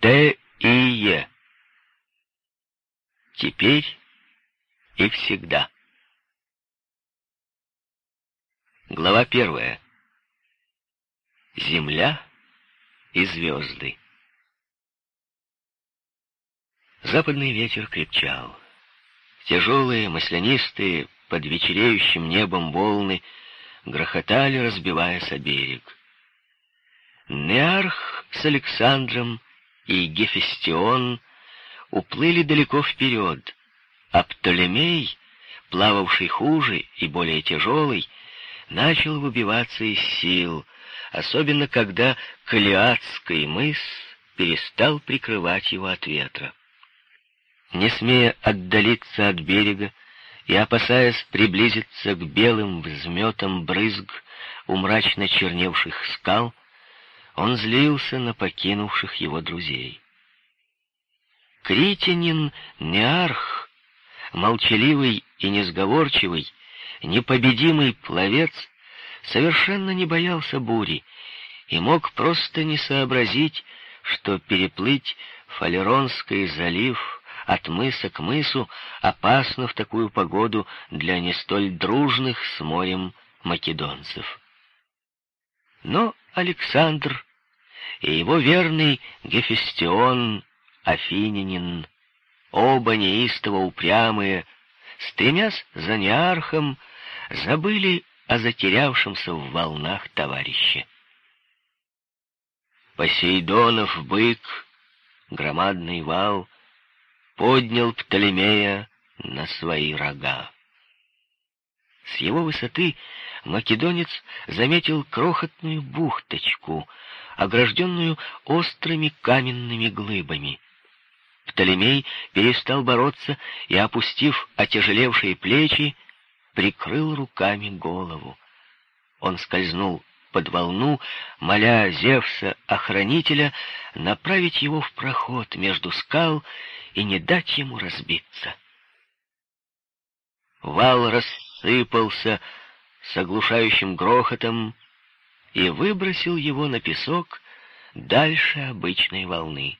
Т и Е. Теперь и всегда. Глава первая. Земля и звезды. Западный ветер крепчал. Тяжелые, маслянистые, под вечереющим небом волны грохотали, разбиваясь о берег. Неарх с Александром и Гефестион уплыли далеко вперед, а Птолемей, плававший хуже и более тяжелый, начал выбиваться из сил, особенно когда Калиатский мыс перестал прикрывать его от ветра. Не смея отдалиться от берега и опасаясь приблизиться к белым взметам брызг у мрачно черневших скал, он злился на покинувших его друзей. Критянин Неарх, молчаливый и несговорчивый, непобедимый пловец, совершенно не боялся бури и мог просто не сообразить, что переплыть Фалеронский залив от мыса к мысу опасно в такую погоду для не столь дружных с морем македонцев. Но Александр и его верный Гефестион Афининин, оба неистово упрямые, стремясь за неархом, забыли о затерявшемся в волнах товарище. Посейдонов бык, громадный вал, поднял Птолемея на свои рога. С его высоты македонец заметил крохотную бухточку, огражденную острыми каменными глыбами. Птолемей перестал бороться и, опустив отяжелевшие плечи, прикрыл руками голову. Он скользнул под волну, моля Зевса-охранителя направить его в проход между скал и не дать ему разбиться. Вал рассыпался с оглушающим грохотом и выбросил его на песок дальше обычной волны.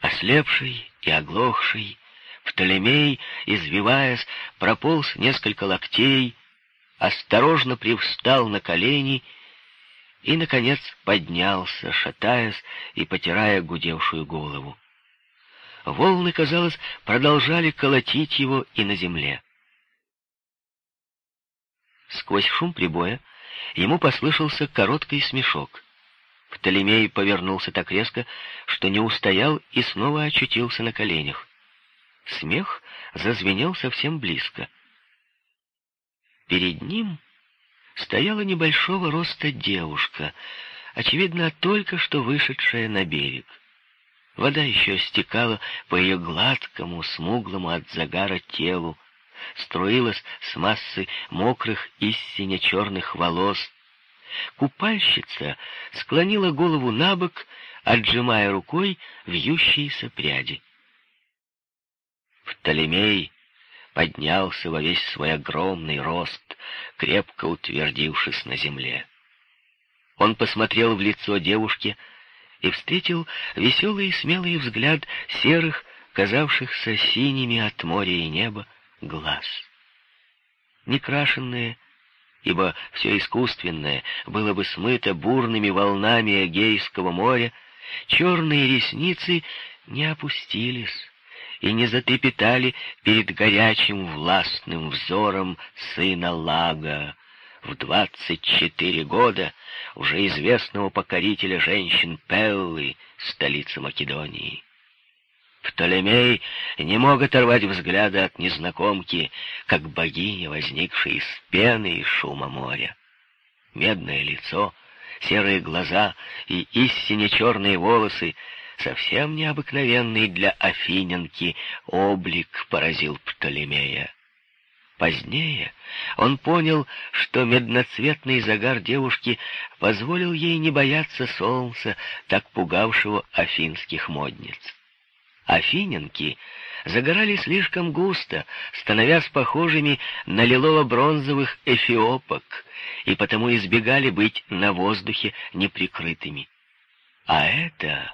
Ослепший и оглохший, Птолемей, извиваясь, прополз несколько локтей, осторожно привстал на колени и, наконец, поднялся, шатаясь и потирая гудевшую голову. Волны, казалось, продолжали колотить его и на земле. Сквозь шум прибоя ему послышался короткий смешок. Птолемей повернулся так резко, что не устоял и снова очутился на коленях. Смех зазвенел совсем близко. Перед ним стояла небольшого роста девушка, очевидно, только что вышедшая на берег. Вода еще стекала по ее гладкому, смуглому от загара телу, струилась с массы мокрых и сине-черных волос. Купальщица склонила голову на бок, отжимая рукой вьющиеся пряди. Птолемей поднялся во весь свой огромный рост, крепко утвердившись на земле. Он посмотрел в лицо девушки и встретил веселый и смелый взгляд серых, казавшихся синими от моря и неба, глаз. Некрашенные, ибо все искусственное было бы смыто бурными волнами Эгейского моря, черные ресницы не опустились и не затрепетали перед горячим властным взором сына Лага, в двадцать четыре года уже известного покорителя женщин Пеллы, столицы Македонии. Птолемей не мог оторвать взгляда от незнакомки, как богиня, возникшая из пены и шума моря. Медное лицо, серые глаза и истинно черные волосы, совсем необыкновенный для афиненки облик поразил Птолемея. Позднее он понял, что медноцветный загар девушки позволил ей не бояться солнца, так пугавшего афинских модниц. Афиненки загорали слишком густо, становясь похожими на лилово-бронзовых эфиопок, и потому избегали быть на воздухе неприкрытыми. А это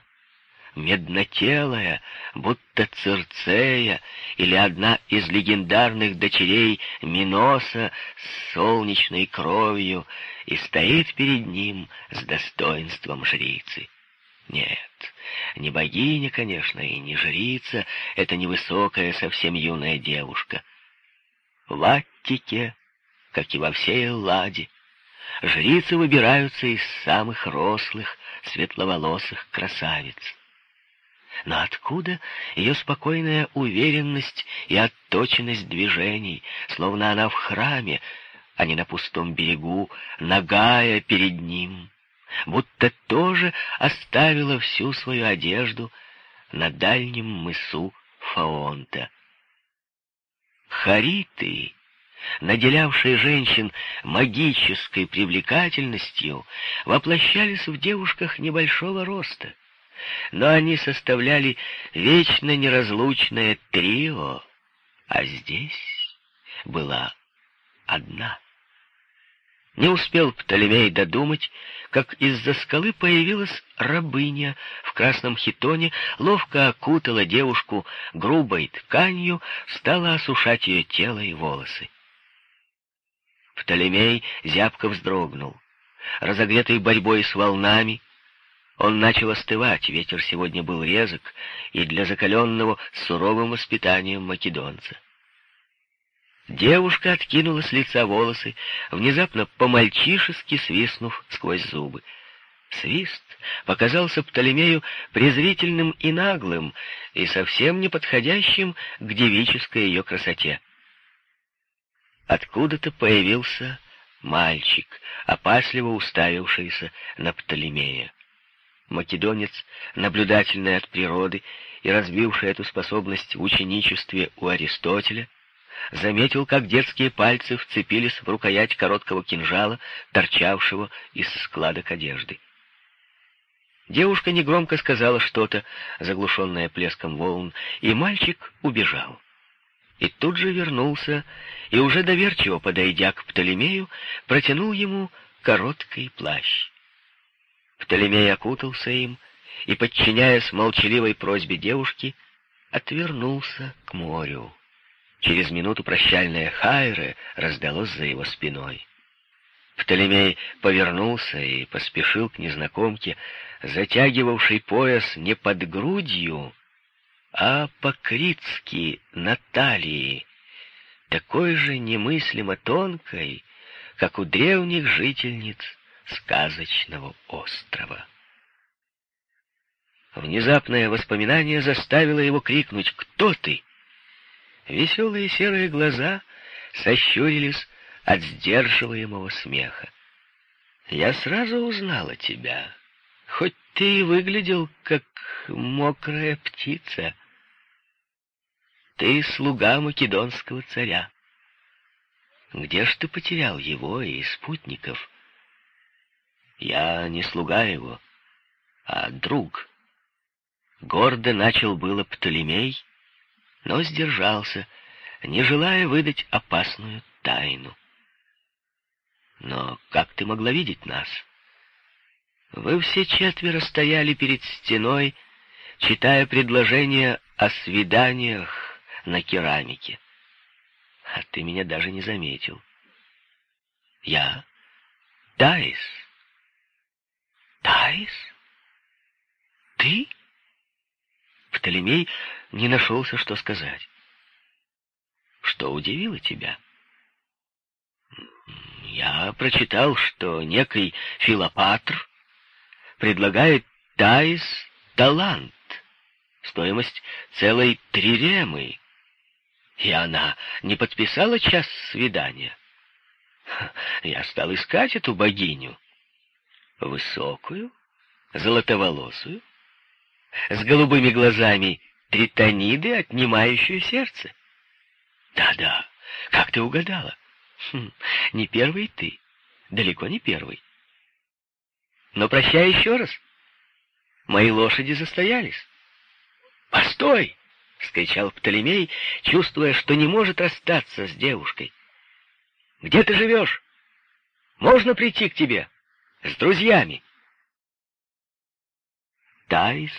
меднотелая, будто Цирцея или одна из легендарных дочерей Миноса с солнечной кровью и стоит перед ним с достоинством жрицы. Нет, не богиня, конечно, и не жрица, это невысокая, совсем юная девушка. В Аттике, как и во всей Элладе, жрицы выбираются из самых рослых, светловолосых красавиц. Но откуда ее спокойная уверенность и отточенность движений, словно она в храме, а не на пустом берегу, нагая перед ним, будто тоже оставила всю свою одежду на дальнем мысу Фаонта. Хариты, наделявшие женщин магической привлекательностью, воплощались в девушках небольшого роста — но они составляли вечно неразлучное трио, а здесь была одна. Не успел Птолемей додумать, как из-за скалы появилась рабыня в красном хитоне, ловко окутала девушку грубой тканью, стала осушать ее тело и волосы. Птолемей зябко вздрогнул. Разогретый борьбой с волнами, он начал остывать, ветер сегодня был резок и для закаленного суровым воспитанием македонца. Девушка откинула с лица волосы, внезапно по-мальчишески свистнув сквозь зубы. Свист показался Птолемею презрительным и наглым, и совсем не подходящим к девической ее красоте. Откуда-то появился мальчик, опасливо уставившийся на Птолемея. Македонец, наблюдательный от природы и развивший эту способность в ученичестве у Аристотеля, заметил, как детские пальцы вцепились в рукоять короткого кинжала, торчавшего из складок одежды. Девушка негромко сказала что-то, заглушенное плеском волн, и мальчик убежал. И тут же вернулся, и уже доверчиво, подойдя к Птолемею, протянул ему короткий плащ. Птолемей окутался им и, подчиняясь молчаливой просьбе девушки, отвернулся к морю. Через минуту прощальное хайре раздалось за его спиной. Птолемей повернулся и поспешил к незнакомке, затягивавшей пояс не под грудью, а по-критски на талии, такой же немыслимо тонкой, как у древних жительниц сказочного острова. Внезапное воспоминание заставило его крикнуть «Кто ты?». Веселые серые глаза сощурились от сдерживаемого смеха. «Я сразу узнала тебя, хоть ты и выглядел, как мокрая птица. Ты слуга македонского царя. Где ж ты потерял его и спутников?» Я не слуга его, а друг. Гордо начал было Птолемей, но сдержался, не желая выдать опасную тайну. Но как ты могла видеть нас? Вы все четверо стояли перед стеной, читая предложения о свиданиях на керамике. А ты меня даже не заметил. Я Таис. Таис? Ты? Птолемей не нашелся, что сказать. Что удивило тебя? Я прочитал, что некий Филопатр предлагает Таис талант, стоимость целой триремы, и она не подписала час свидания. Я стал искать эту богиню. Высокую, золотоволосую, с голубыми глазами тритониды, отнимающую сердце. Да-да, как ты угадала? Хм, не первый ты, далеко не первый. Но прощай еще раз. Мои лошади застоялись. «Постой!» — вскричал Птолемей, чувствуя, что не может расстаться с девушкой. «Где ты живешь? Можно прийти к тебе?» с друзьями. Таис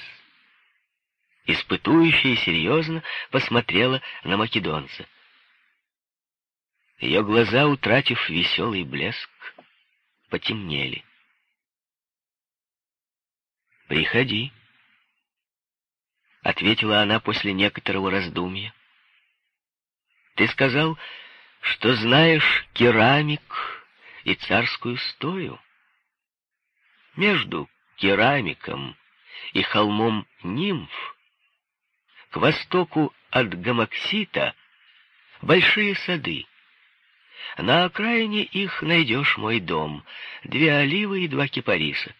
испытующе и серьезно посмотрела на македонца. Ее глаза, утратив веселый блеск, потемнели. «Приходи», — ответила она после некоторого раздумья. «Ты сказал, что знаешь керамик и царскую стою. Между керамиком и холмом нимф к востоку от Гамаксита большие сады. На окраине их найдешь мой дом, две оливы и два кипариса.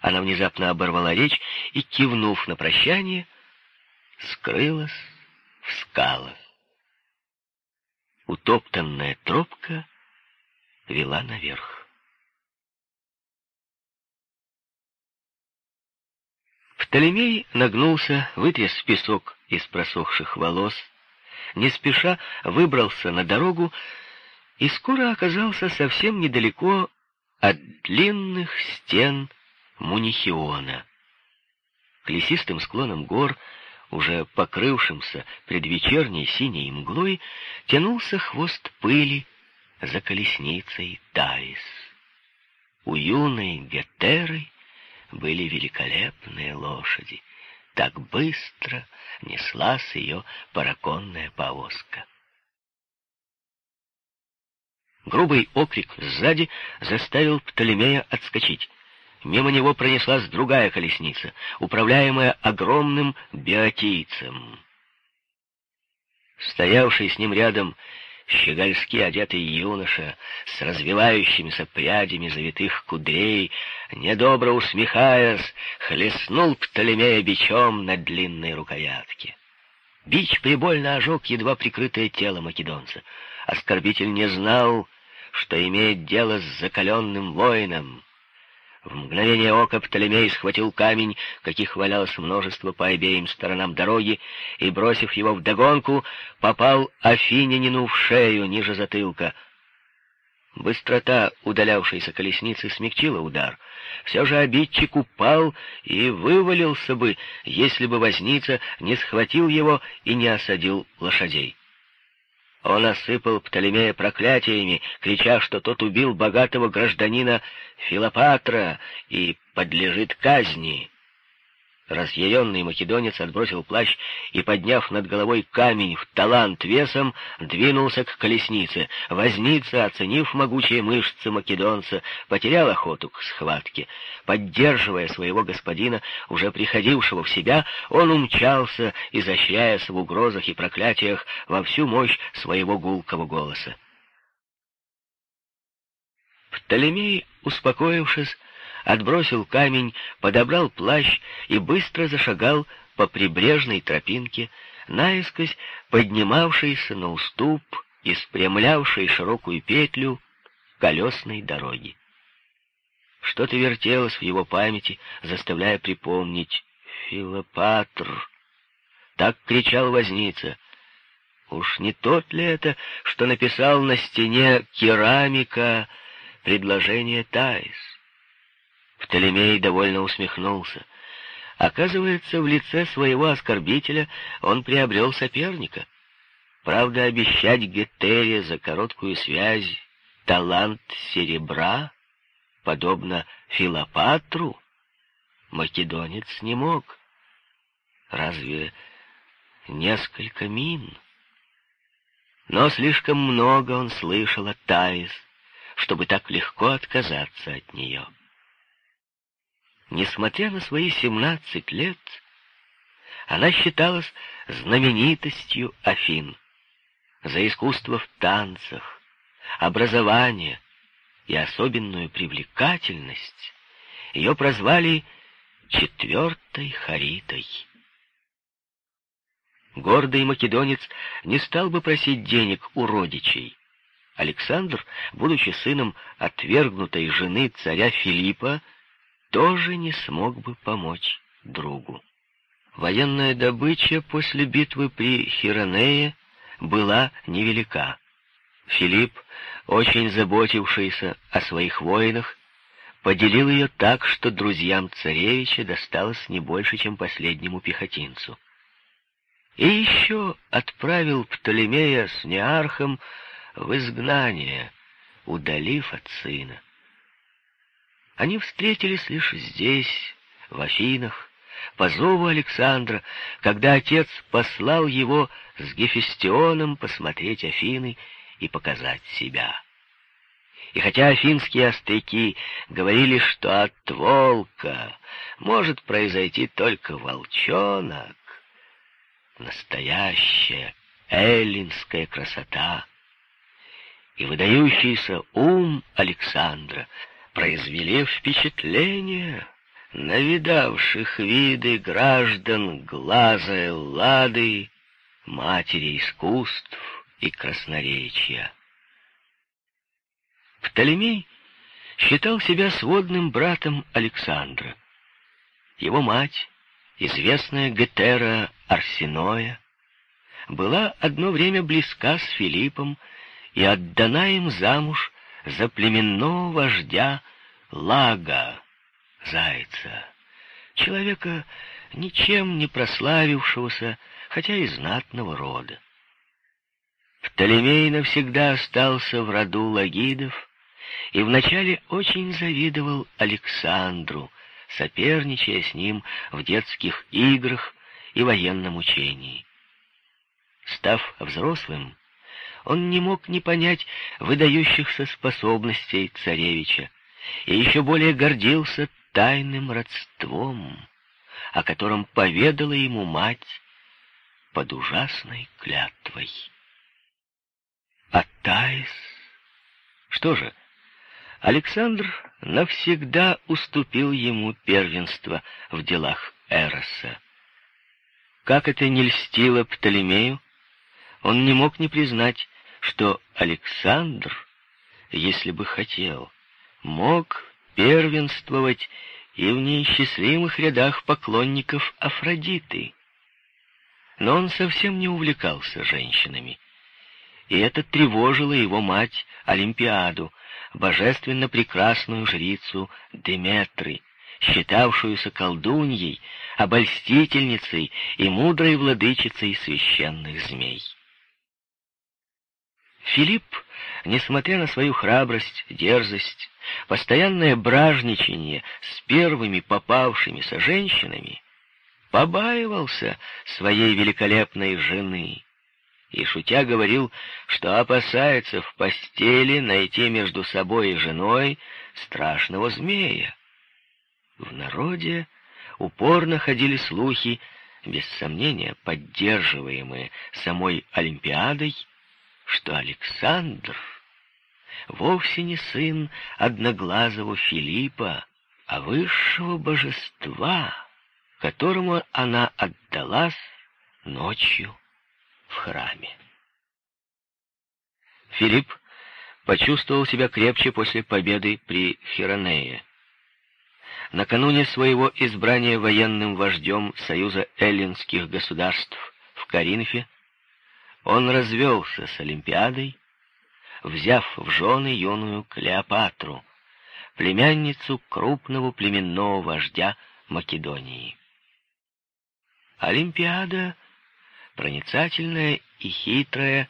Она внезапно оборвала речь и, кивнув на прощание, скрылась в скалах. Утоптанная тропка вела наверх. Птолемей нагнулся, вытряс песок из просохших волос, не спеша выбрался на дорогу и скоро оказался совсем недалеко от длинных стен Мунихиона. К лесистым склонам гор, уже покрывшимся предвечерней синей мглой, тянулся хвост пыли за колесницей Таис. У юной Гетеры были великолепные лошади. Так быстро неслась ее параконная повозка. Грубый окрик сзади заставил Птолемея отскочить. Мимо него пронеслась другая колесница, управляемая огромным биотийцем. Стоявший с ним рядом щегольски одетый юноша с развивающимися прядями завитых кудрей, недобро усмехаясь, хлестнул Птолемея бичом на длинной рукоятке. Бич прибольно ожег едва прикрытое тело македонца. Оскорбитель не знал, что имеет дело с закаленным воином. В мгновение ока Птолемей схватил камень, каких валялось множество по обеим сторонам дороги, и, бросив его вдогонку, попал Афинянину в шею ниже затылка. Быстрота удалявшейся колесницы смягчила удар. Все же обидчик упал и вывалился бы, если бы возница не схватил его и не осадил лошадей. Он осыпал Птолемея проклятиями, крича, что тот убил богатого гражданина Филопатра и подлежит казни. Разъяренный македонец отбросил плащ и, подняв над головой камень в талант весом, двинулся к колеснице. Возница, оценив могучие мышцы македонца, потерял охоту к схватке. Поддерживая своего господина, уже приходившего в себя, он умчался, изощряясь в угрозах и проклятиях во всю мощь своего гулкого голоса. Птолемей, успокоившись, отбросил камень, подобрал плащ и быстро зашагал по прибрежной тропинке, наискось поднимавшейся на уступ и спрямлявшей широкую петлю колесной дороги. Что-то вертелось в его памяти, заставляя припомнить «Филопатр». Так кричал возница. Уж не тот ли это, что написал на стене керамика предложение Таис? Птолемей довольно усмехнулся. Оказывается, в лице своего оскорбителя он приобрел соперника. Правда, обещать Гетере за короткую связь талант серебра, подобно Филопатру, македонец не мог. Разве несколько мин? Но слишком много он слышал от Таис, чтобы так легко отказаться от нее. Несмотря на свои семнадцать лет, она считалась знаменитостью Афин за искусство в танцах, образование и особенную привлекательность. Ее прозвали «четвертой Харитой». Гордый македонец не стал бы просить денег у родичей. Александр, будучи сыном отвергнутой жены царя Филиппа, тоже не смог бы помочь другу. Военная добыча после битвы при Хиронее была невелика. Филипп, очень заботившийся о своих воинах, поделил ее так, что друзьям царевича досталось не больше, чем последнему пехотинцу. И еще отправил Птолемея с Неархом в изгнание, удалив от сына. Они встретились лишь здесь, в Афинах, по зову Александра, когда отец послал его с Гефестионом посмотреть Афины и показать себя. И хотя афинские остряки говорили, что от волка может произойти только волчонок, настоящая эллинская красота и выдающийся ум Александра произвели впечатление на видавших виды граждан глаза Эллады, матери искусств и красноречия. Птолемей считал себя сводным братом Александра. Его мать, известная Гетера Арсеноя, была одно время близка с Филиппом и отдана им замуж за племенного вождя Лага, зайца, человека, ничем не прославившегося, хотя и знатного рода. Птолемей навсегда остался в роду лагидов и вначале очень завидовал Александру, соперничая с ним в детских играх и военном учении. Став взрослым, он не мог не понять выдающихся способностей царевича и еще более гордился тайным родством, о котором поведала ему мать под ужасной клятвой. А Таис... Что же, Александр навсегда уступил ему первенство в делах Эроса. Как это не льстило Птолемею, он не мог не признать, что Александр, если бы хотел, мог первенствовать и в неисчислимых рядах поклонников Афродиты. Но он совсем не увлекался женщинами, и это тревожило его мать Олимпиаду, божественно прекрасную жрицу Деметры, считавшуюся колдуньей, обольстительницей и мудрой владычицей священных змей. Филипп, несмотря на свою храбрость, дерзость, постоянное бражничание с первыми попавшимися женщинами, побаивался своей великолепной жены, и, шутя, говорил, что опасается в постели найти между собой и женой страшного змея. В народе упорно ходили слухи, без сомнения поддерживаемые самой Олимпиадой, что Александр вовсе не сын одноглазого Филиппа, а высшего божества, которому она отдалась ночью в храме. Филипп почувствовал себя крепче после победы при Хиронее. Накануне своего избрания военным вождем Союза эллинских государств в Каринфе он развелся с Олимпиадой, взяв в жены юную Клеопатру, племянницу крупного племенного вождя Македонии. Олимпиада проницательная и хитрая,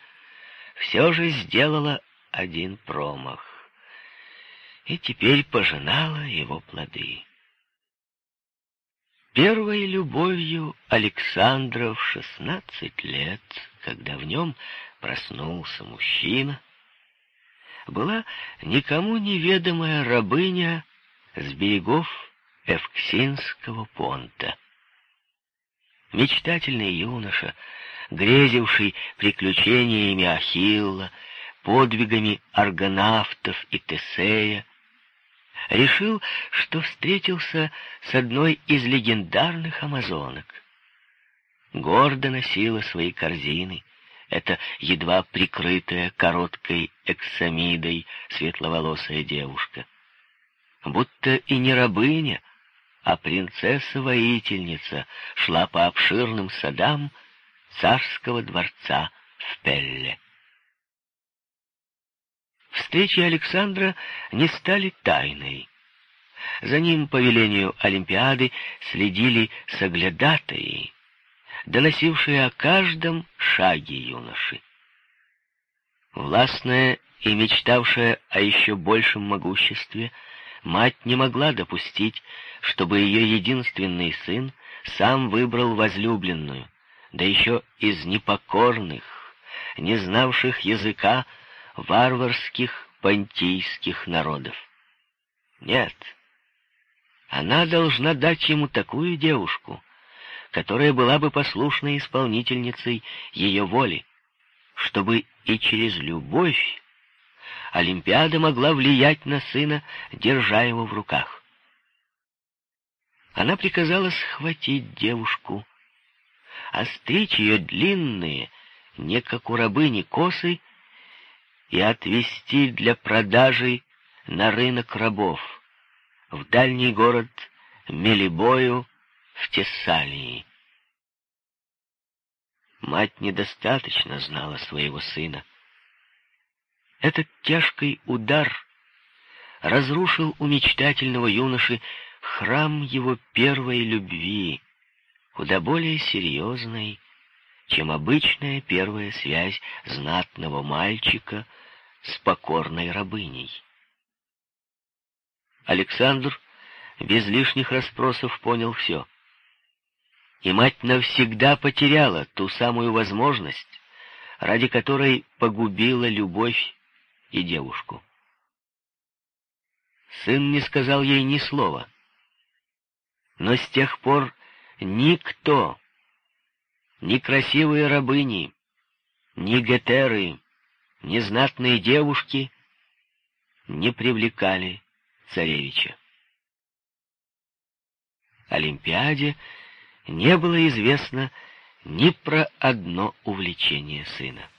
все же сделала один промах. И теперь пожинала его плоды. Первой любовью Александра в шестнадцать лет, когда в нем проснулся мужчина, была никому неведомая рабыня с берегов Эвксинского понта. Мечтательный юноша, грезивший приключениями Ахилла, подвигами аргонавтов и Тесея, решил, что встретился с одной из легендарных амазонок. Гордо носила свои корзины, эта едва прикрытая короткой эксамидой светловолосая девушка. Будто и не рабыня, а принцесса-воительница шла по обширным садам царского дворца в Пелле. Встречи Александра не стали тайной. За ним по велению Олимпиады следили соглядатаи, доносившие о каждом шаге юноши. Властная и мечтавшая о еще большем могуществе, мать не могла допустить, чтобы ее единственный сын сам выбрал возлюбленную, да еще из непокорных, не знавших языка варварских понтийских народов. Нет, она должна дать ему такую девушку, которая была бы послушной исполнительницей ее воли, чтобы и через любовь Олимпиада могла влиять на сына, держа его в руках. Она приказала схватить девушку, остричь ее длинные, не как у рабыни, косы и отвезти для продажи на рынок рабов, в дальний город Мелибою в Тессалии. Мать недостаточно знала своего сына. Этот тяжкий удар разрушил у мечтательного юноши храм его первой любви, куда более серьезной, чем обычная первая связь знатного мальчика с покорной рабыней. Александр без лишних расспросов понял все. И мать навсегда потеряла ту самую возможность, ради которой погубила любовь и девушку. Сын не сказал ей ни слова. Но с тех пор никто, ни красивые рабыни, ни гетеры, ни знатные девушки не привлекали царевича. Олимпиаде не было известно ни про одно увлечение сына.